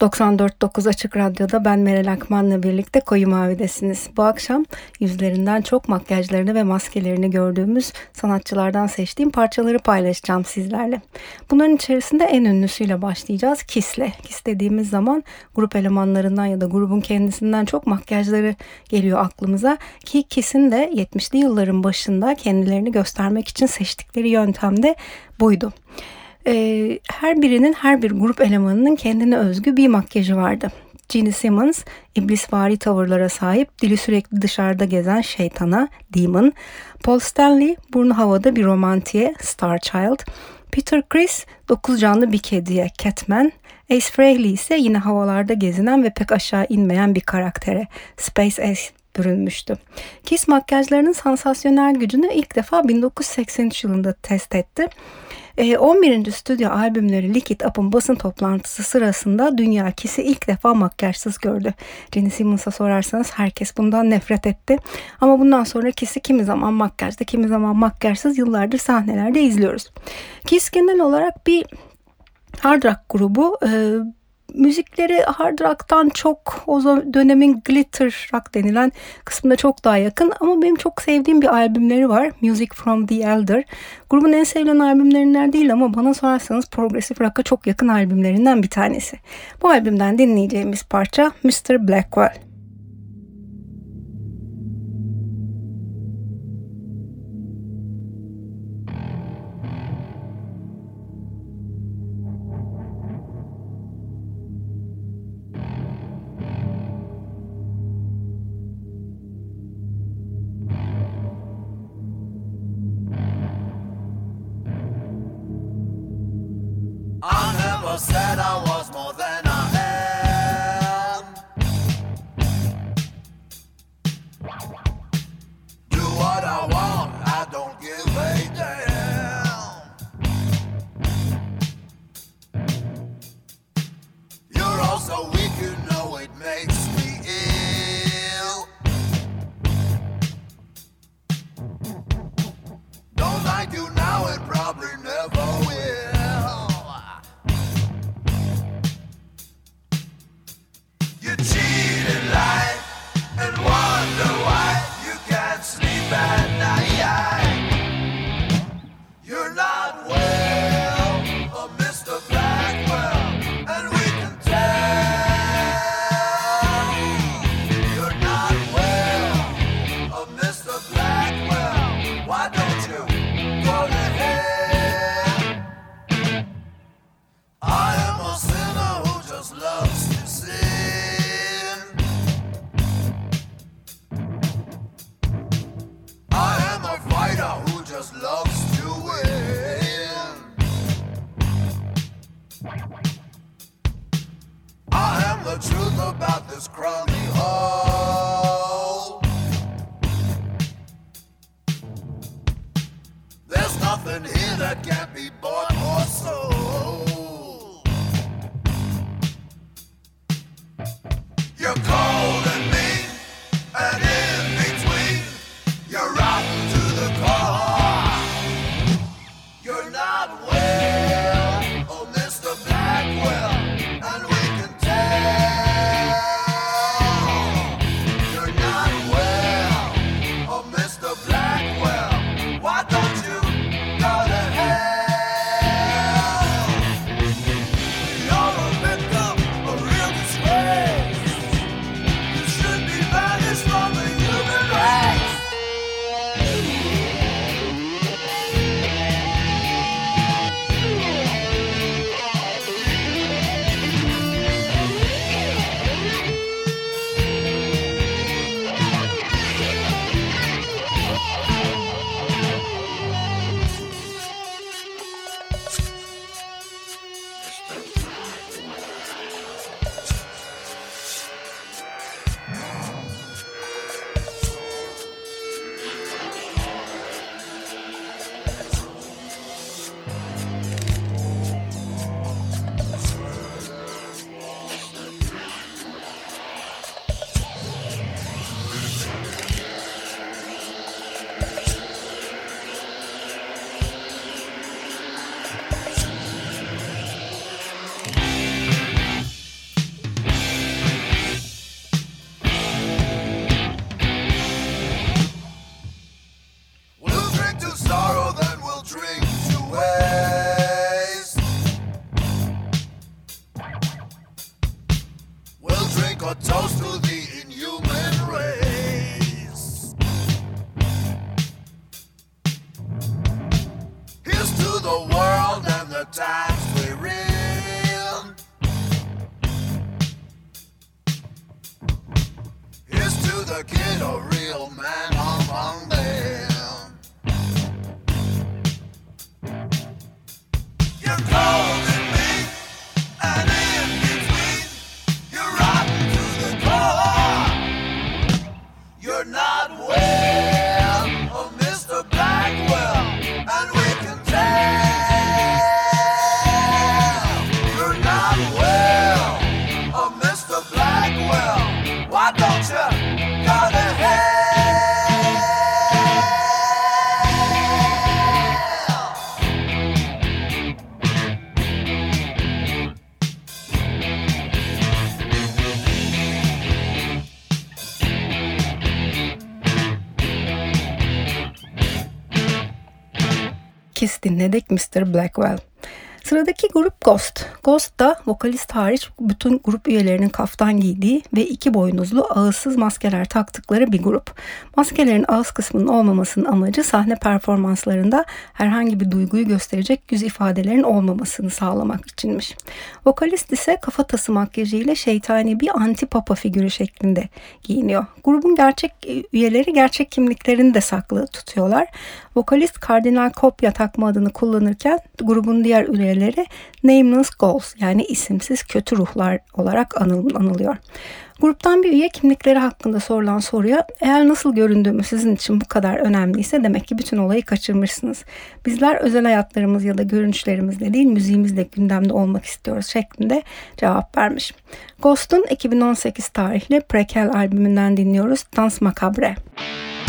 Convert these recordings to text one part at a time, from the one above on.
94.9 Açık Radyo'da ben Meral Akman'la birlikte Koyu Mavi'desiniz. Bu akşam yüzlerinden çok makyajlarını ve maskelerini gördüğümüz sanatçılardan seçtiğim parçaları paylaşacağım sizlerle. Bunların içerisinde en ünlüsüyle başlayacağız Kiss'le. Kiss dediğimiz zaman grup elemanlarından ya da grubun kendisinden çok makyajları geliyor aklımıza. Ki Kiss'in de 70'li yılların başında kendilerini göstermek için seçtikleri yöntem de buydu e, her birinin her bir grup elemanının kendine özgü bir makyajı vardı. Gene Simmons, iblisvari tavırlara sahip, dili sürekli dışarıda gezen şeytana, Demon. Paul Stanley, burnu havada bir romantiye, Star Child. Peter Criss, dokuz canlı bir kediye, Catman. Ace Frehley ise yine havalarda gezinen ve pek aşağı inmeyen bir karaktere, Space Ace bürünmüştü. Kiss makyajlarının sansasyonel gücünü ilk defa 1983 yılında test etti. 11. Ee, stüdyo albümleri Liquid Up'ın basın toplantısı sırasında dünya Kiss'i ilk defa makyajsız gördü. Gene Simmons'a sorarsanız herkes bundan nefret etti. Ama bundan sonra Kiss'i kimi zaman makyajda kimi zaman makyajsız yıllardır sahnelerde izliyoruz. Kiss genel olarak bir hard rock grubu. Ee, müzikleri hard rock'tan çok o dönemin glitter rock denilen kısmında çok daha yakın ama benim çok sevdiğim bir albümleri var. Music from the Elder. Grubun en sevilen albümlerinden değil ama bana sorarsanız progresif rock'a çok yakın albümlerinden bir tanesi. Bu albümden dinleyeceğimiz parça Mr. Blackwell. Said I was Kiss dinledik Mr. Blackwell. Sıradaki grup Ghost. Ghost da vokalist hariç bütün grup üyelerinin kaftan giydiği ve iki boynuzlu ağızsız maskeler taktıkları bir grup. Maskelerin ağız kısmının olmamasının amacı sahne performanslarında herhangi bir duyguyu gösterecek yüz ifadelerin olmamasını sağlamak içinmiş. Vokalist ise kafatası makyajıyla şeytani bir anti papa figürü şeklinde giyiniyor. Grubun gerçek üyeleri gerçek kimliklerini de saklı tutuyorlar. Vokalist Kardinal Kopya takma adını kullanırken grubun diğer üyeleri Nameless Goals yani isimsiz kötü ruhlar olarak anıl anılıyor. Gruptan bir üye kimlikleri hakkında sorulan soruya eğer nasıl göründüğümü sizin için bu kadar önemliyse demek ki bütün olayı kaçırmışsınız. Bizler özel hayatlarımız ya da görünüşlerimizle değil müziğimizle gündemde olmak istiyoruz şeklinde cevap vermiş. Ghost'un 2018 tarihli Prequel albümünden dinliyoruz Dans Macabre. Müzik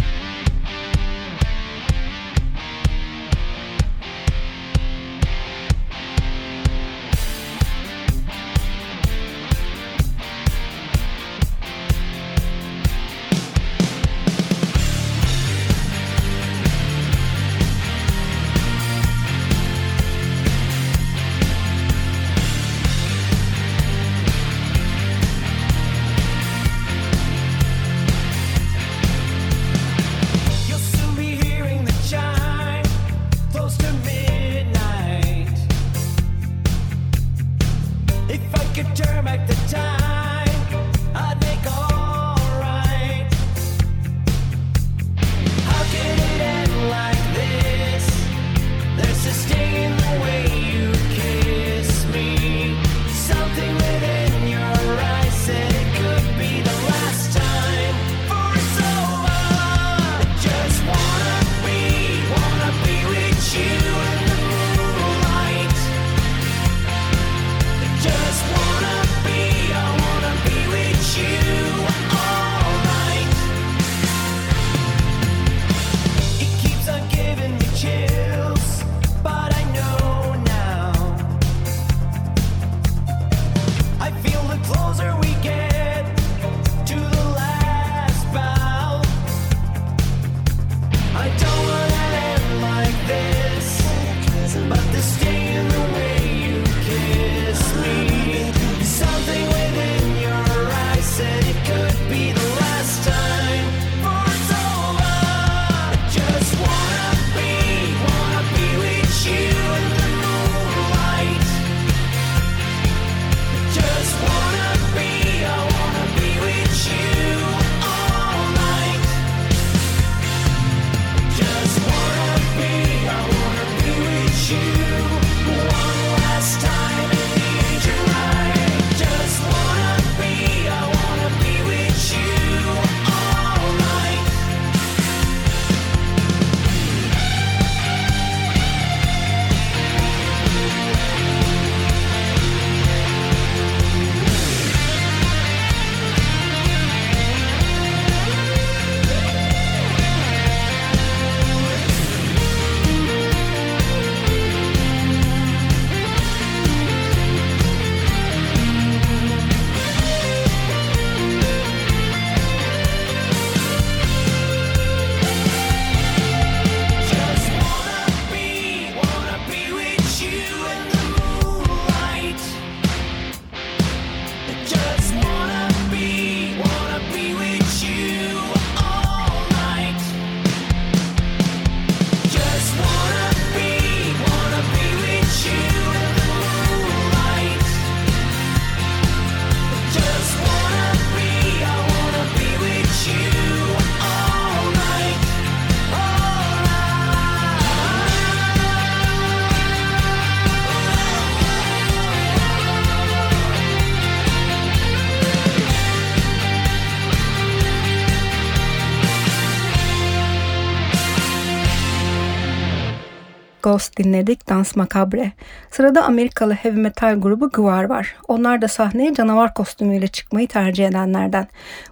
Ghost dinledik, Dans Macabre. Sırada Amerikalı heavy metal grubu Gwar var. Onlar da sahneye canavar kostümüyle çıkmayı tercih edenlerden.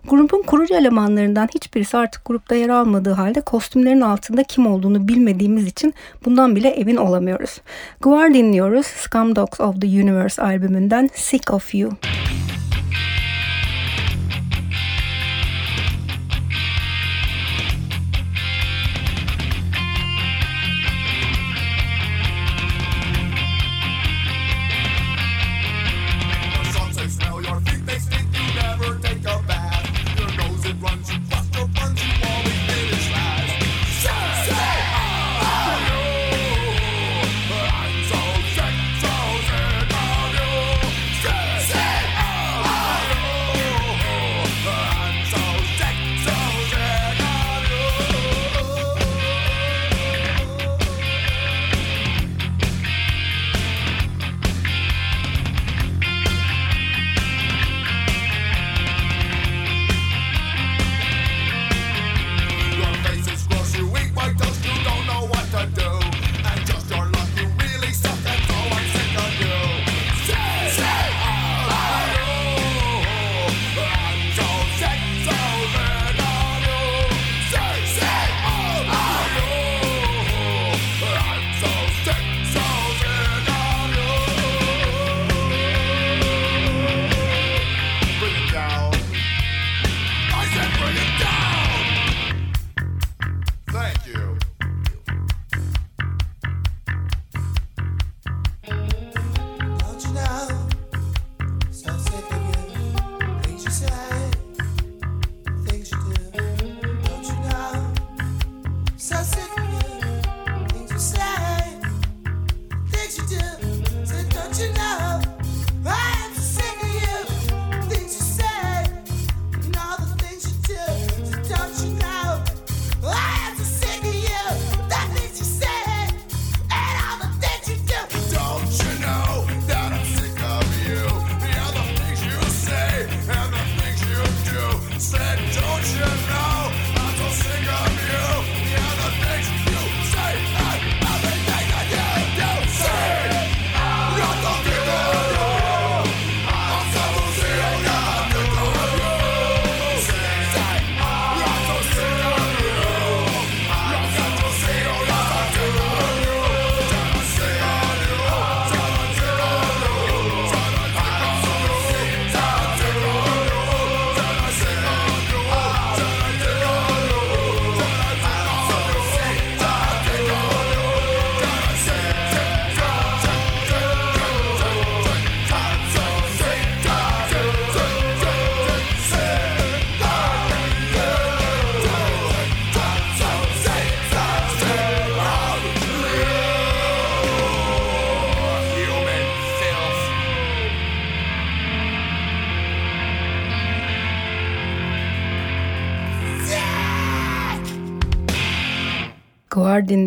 Grubun kurucu elemanlarından hiçbirisi artık grupta yer almadığı halde kostümlerin altında kim olduğunu bilmediğimiz için bundan bile emin olamıyoruz. Gwar dinliyoruz Scum Dogs of the Universe albümünden Sick of You. Guar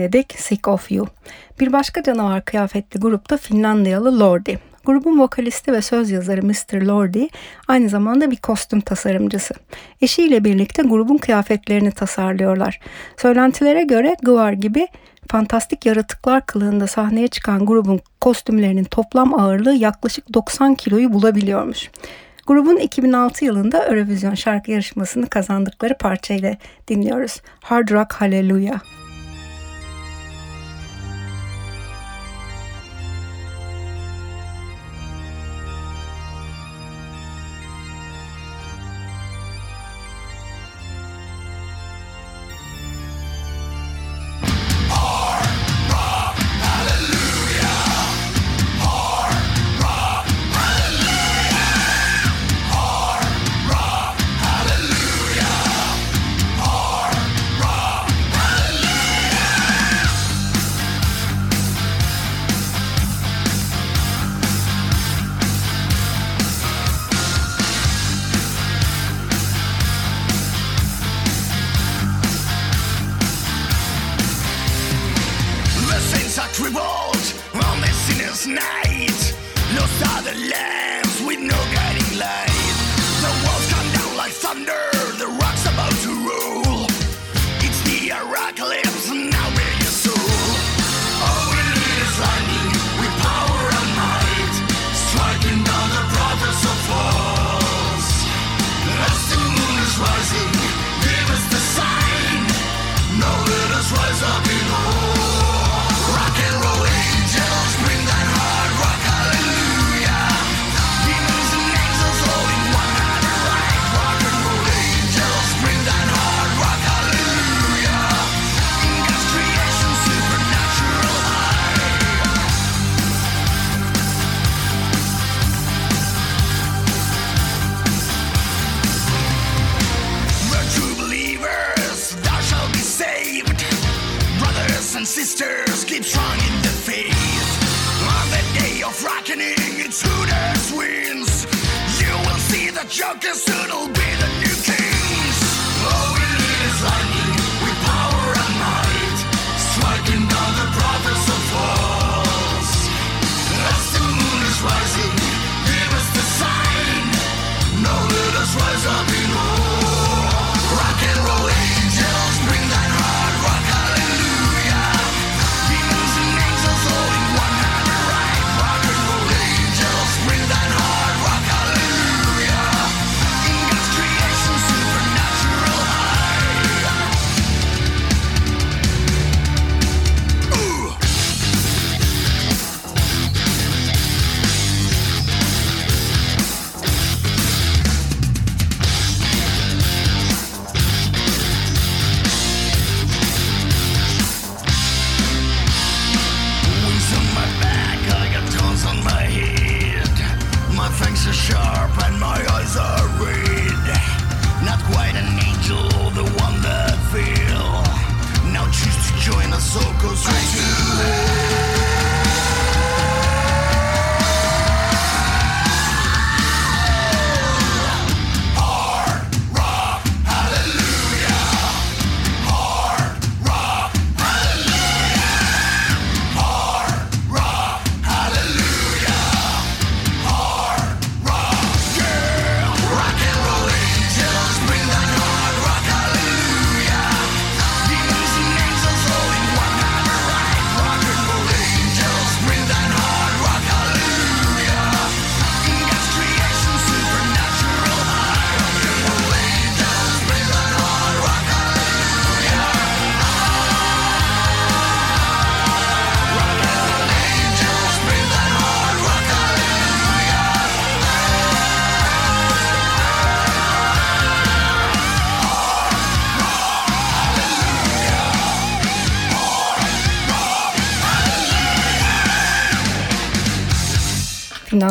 dinledik Sick of You. Bir başka canavar kıyafetli grupta Finlandiyalı Lordi. Grubun vokalisti ve söz yazarı Mr. Lordi aynı zamanda bir kostüm tasarımcısı. Eşiyle birlikte grubun kıyafetlerini tasarlıyorlar. Söylentilere göre Guar gibi fantastik yaratıklar kılığında sahneye çıkan grubun kostümlerinin toplam ağırlığı yaklaşık 90 kiloyu bulabiliyormuş. Grubun 2006 yılında Eurovision şarkı yarışmasını kazandıkları parçayla dinliyoruz. Hard Rock Hallelujah.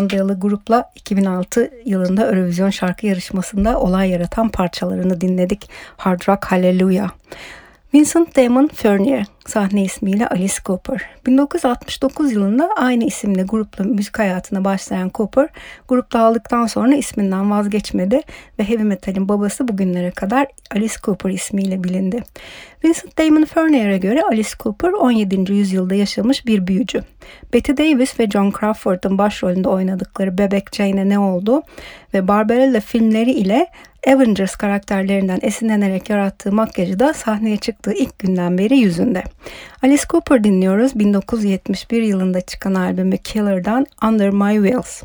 Finlandiyalı grupla 2006 yılında Eurovision şarkı yarışmasında olay yaratan parçalarını dinledik. Hard Rock Hallelujah. Vincent Damon Fernier sahne ismiyle Alice Cooper. 1969 yılında aynı isimli grupla müzik hayatına başlayan Cooper, grup dağıldıktan sonra isminden vazgeçmedi ve heavy metalin babası bugünlere kadar Alice Cooper ismiyle bilindi. Vincent Damon Furnier'e göre Alice Cooper 17. yüzyılda yaşamış bir büyücü. Betty Davis ve John Crawford'ın başrolünde oynadıkları Bebek Jane'e ne oldu ve Barbarella filmleri ile Avengers karakterlerinden esinlenerek yarattığı makyajı da sahneye çıktığı ilk günden beri yüzünde. Alice Cooper dinliyoruz 1971 yılında çıkan albümü Killer'dan Under My Wheels.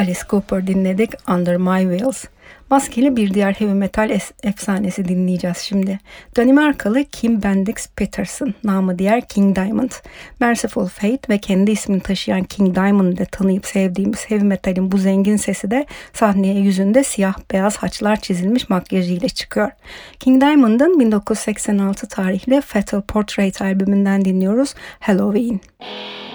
Alice Cooper dinledik Under My Wheels. Maskeli bir diğer heavy metal efsanesi dinleyeceğiz şimdi. Danimarkalı Kim Bendix Peterson, namı diğer King Diamond. Merciful Fate ve kendi ismini taşıyan King Diamond'ı tanıyıp sevdiğimiz heavy metalin bu zengin sesi de sahneye yüzünde siyah beyaz haçlar çizilmiş makyajıyla çıkıyor. King Diamond'ın 1986 tarihli Fatal Portrait albümünden dinliyoruz Halloween. Halloween.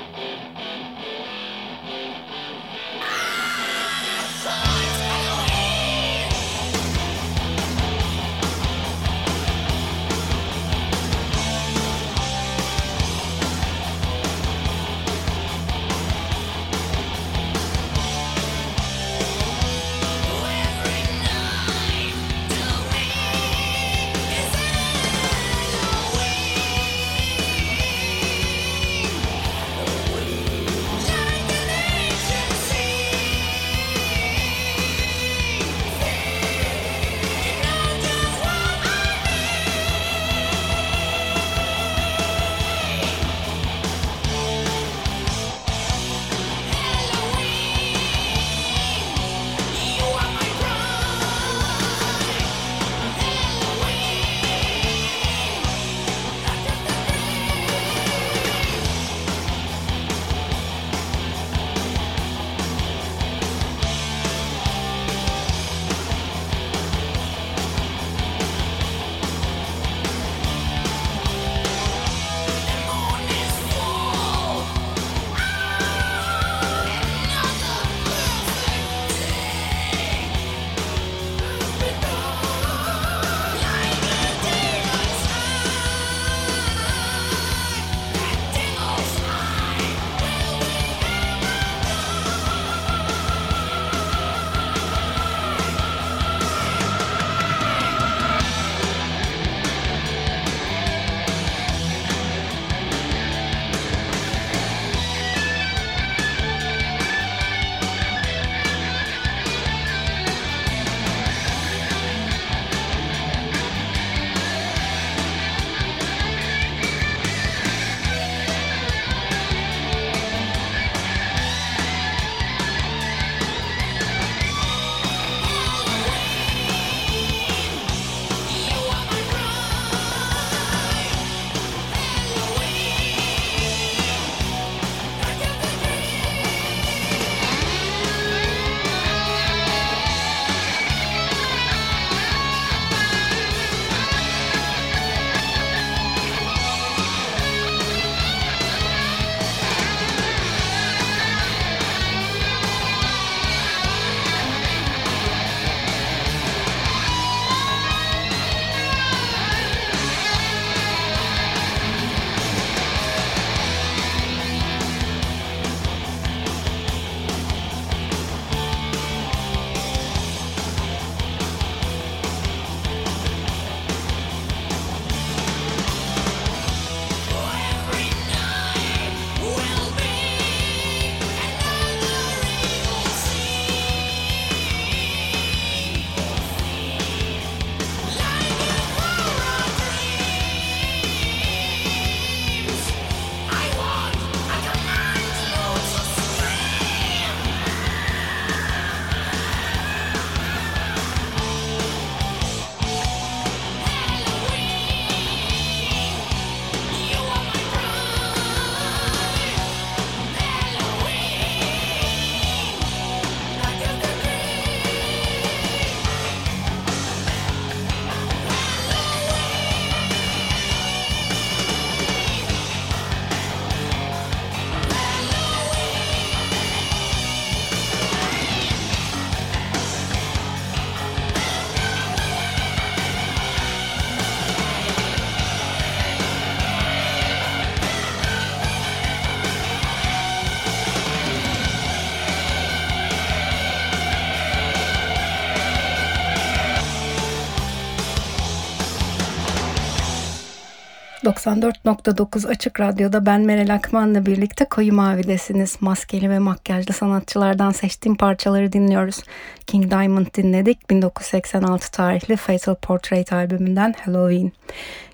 ...94.9 Açık Radyo'da ben Meral Akman'la birlikte Koyu Mavi'desiniz. Maskeli ve makyajlı sanatçılardan seçtiğim parçaları dinliyoruz. King Diamond dinledik. 1986 tarihli Fatal Portrait albümünden Halloween.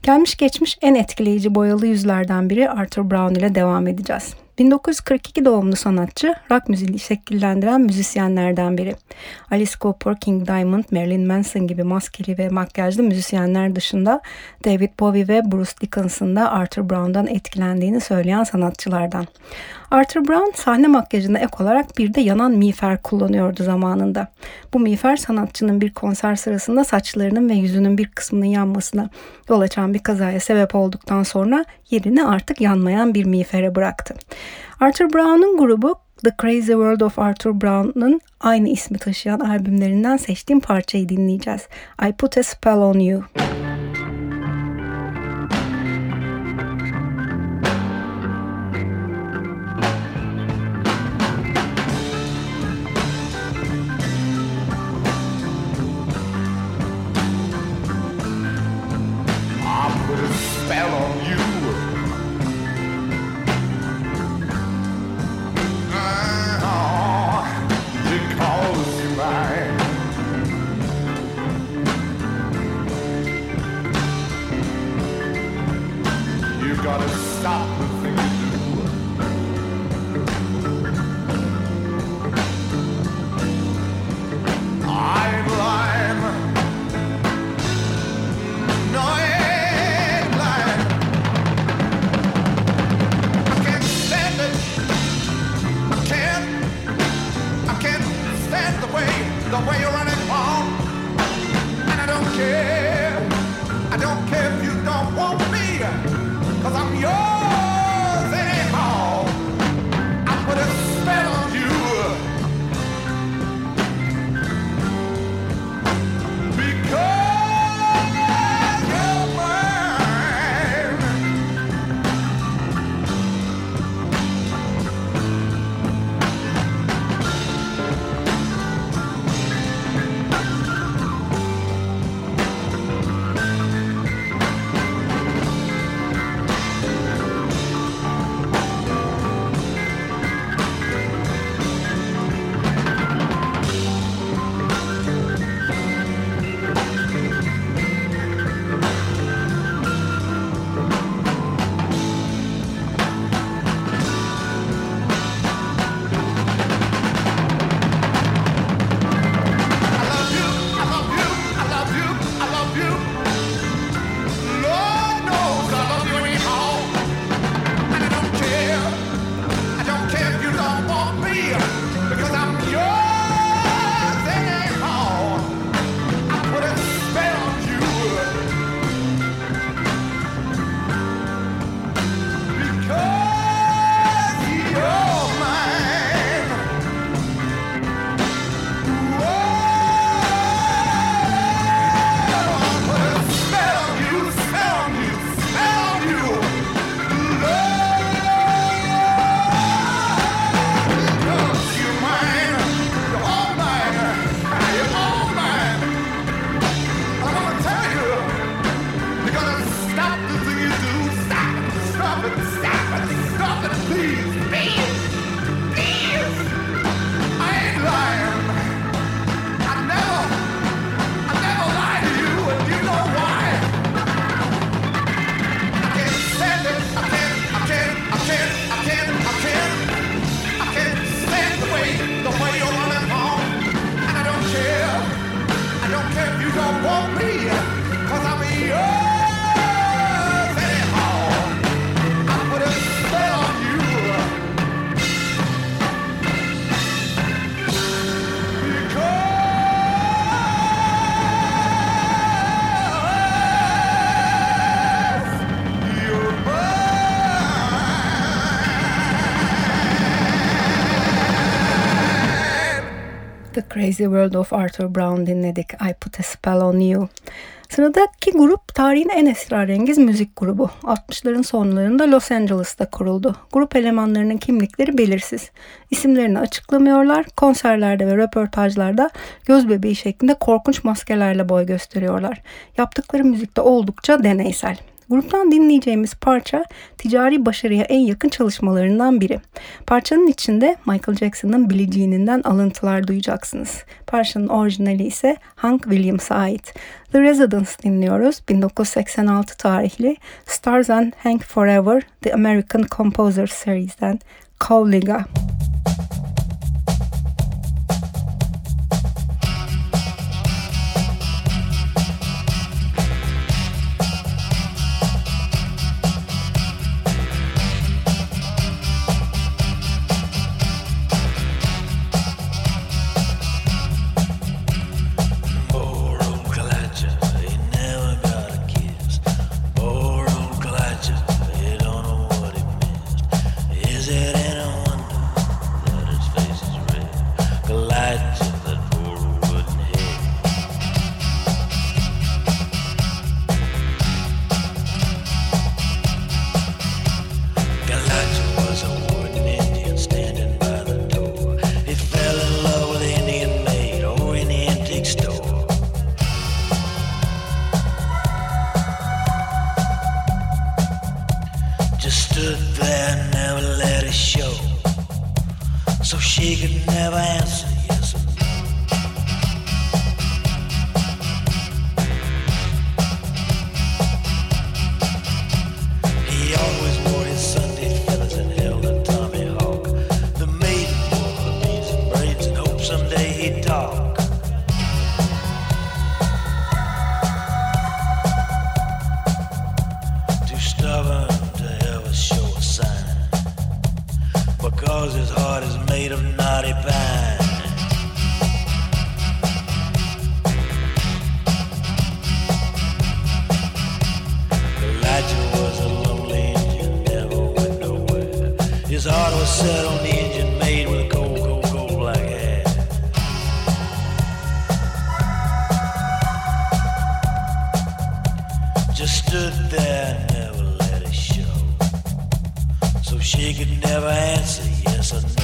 Gelmiş geçmiş en etkileyici boyalı yüzlerden biri Arthur Brown ile devam edeceğiz. 1942 doğumlu sanatçı, rock müziği şekillendiren müzisyenlerden biri. Alice Cooper, King Diamond, Marilyn Manson gibi maskeli ve makyajlı müzisyenler dışında David Bowie ve Bruce Dickinson da Arthur Brown'dan etkilendiğini söyleyen sanatçılardan. Arthur Brown sahne makyajına ek olarak bir de yanan miğfer kullanıyordu zamanında. Bu miğfer sanatçının bir konser sırasında saçlarının ve yüzünün bir kısmının yanmasına yol açan bir kazaya sebep olduktan sonra yerini artık yanmayan bir miğfere bıraktı. Arthur Brown'un grubu The Crazy World of Arthur Brown'un aynı ismi taşıyan albümlerinden seçtiğim parçayı dinleyeceğiz. I Put a Spell on You. Crazy World of Arthur Brown dinledik. I Put a Spell on You. Sıradaki grup tarihin en esrarengiz müzik grubu. 60'ların sonlarında Los Angeles'ta kuruldu. Grup elemanlarının kimlikleri belirsiz. İsimlerini açıklamıyorlar. Konserlerde ve röportajlarda göz bebeği şeklinde korkunç maskelerle boy gösteriyorlar. Yaptıkları müzikte oldukça deneysel. Gruptan dinleyeceğimiz parça ticari başarıya en yakın çalışmalarından biri. Parçanın içinde Michael Jackson'ın Billie alıntılar duyacaksınız. Parçanın orijinali ise Hank Williams'a ait. The Residents dinliyoruz. 1986 tarihli Stars and Hank Forever The American Composer Series'den Cowliga. The could never answer yes or no.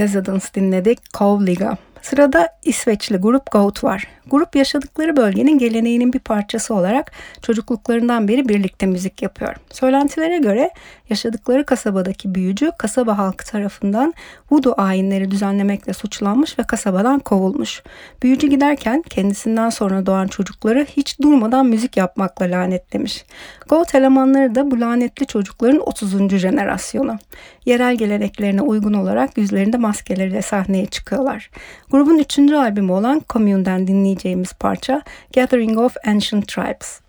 Residents dinledik, Kovliga. Sırada İsveçli grup Goat var. Grup yaşadıkları bölgenin geleneğinin bir parçası olarak çocukluklarından beri birlikte müzik yapıyor. Söylentilere göre yaşadıkları kasabadaki büyücü kasaba halkı tarafından voodoo ayinleri düzenlemekle suçlanmış ve kasabadan kovulmuş. Büyücü giderken kendisinden sonra doğan çocukları hiç durmadan müzik yapmakla lanetlemiş. Goat elemanları da bu lanetli çocukların 30. jenerasyonu. Yerel geleneklerine uygun olarak yüzlerinde maskeleriyle sahneye çıkıyorlar. Grubun 3. albümü olan Commune'den dinleyeceğimiz parça Gathering of Ancient Tribes.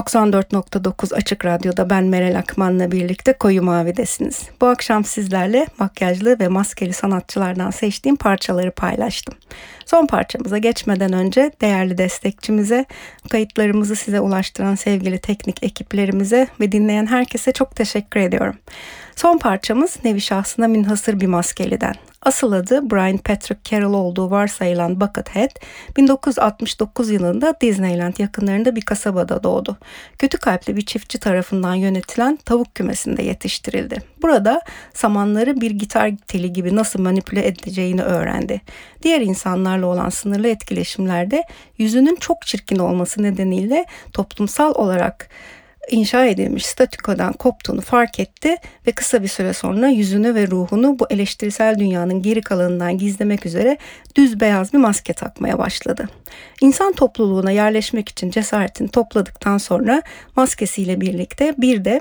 94.9 Açık Radyo'da ben Meral Akman'la birlikte Koyu Mavi'desiniz. Bu akşam sizlerle makyajlı ve maskeli sanatçılardan seçtiğim parçaları paylaştım. Son parçamıza geçmeden önce değerli destekçimize, kayıtlarımızı size ulaştıran sevgili teknik ekiplerimize ve dinleyen herkese çok teşekkür ediyorum. Son parçamız nevi şahsına münhasır bir maskeliden. Asıl adı Brian Patrick Carroll olduğu varsayılan Buckethead, 1969 yılında Disneyland yakınlarında bir kasabada doğdu. Kötü kalpli bir çiftçi tarafından yönetilen tavuk kümesinde yetiştirildi. Burada samanları bir gitar teli gibi nasıl manipüle edeceğini öğrendi. Diğer insanlarla olan sınırlı etkileşimlerde yüzünün çok çirkin olması nedeniyle toplumsal olarak inşa edilmiş statükodan koptuğunu fark etti ve kısa bir süre sonra yüzünü ve ruhunu bu eleştirisel dünyanın geri kalanından gizlemek üzere düz beyaz bir maske takmaya başladı. İnsan topluluğuna yerleşmek için cesaretini topladıktan sonra maskesiyle birlikte bir de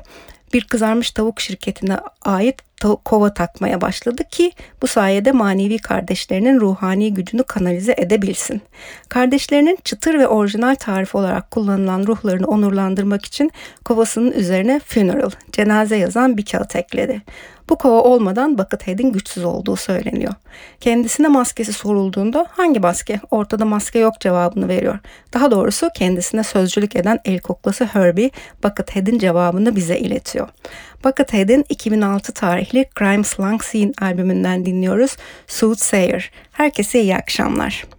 bir kızarmış tavuk şirketine ait kova takmaya başladı ki bu sayede manevi kardeşlerinin ruhani gücünü kanalize edebilsin. Kardeşlerinin çıtır ve orijinal tarif olarak kullanılan ruhlarını onurlandırmak için kovasının üzerine funeral, cenaze yazan bir kağıt ekledi. Bu kova olmadan Buckethead'in güçsüz olduğu söyleniyor. Kendisine maskesi sorulduğunda hangi maske? Ortada maske yok cevabını veriyor. Daha doğrusu kendisine sözcülük eden el koklası Herbie Buckethead'in cevabını bize iletiyor. Buckethead'in 2006 tarihli Crime Slang Scene albümünden dinliyoruz. Soothsayer. Herkese iyi akşamlar.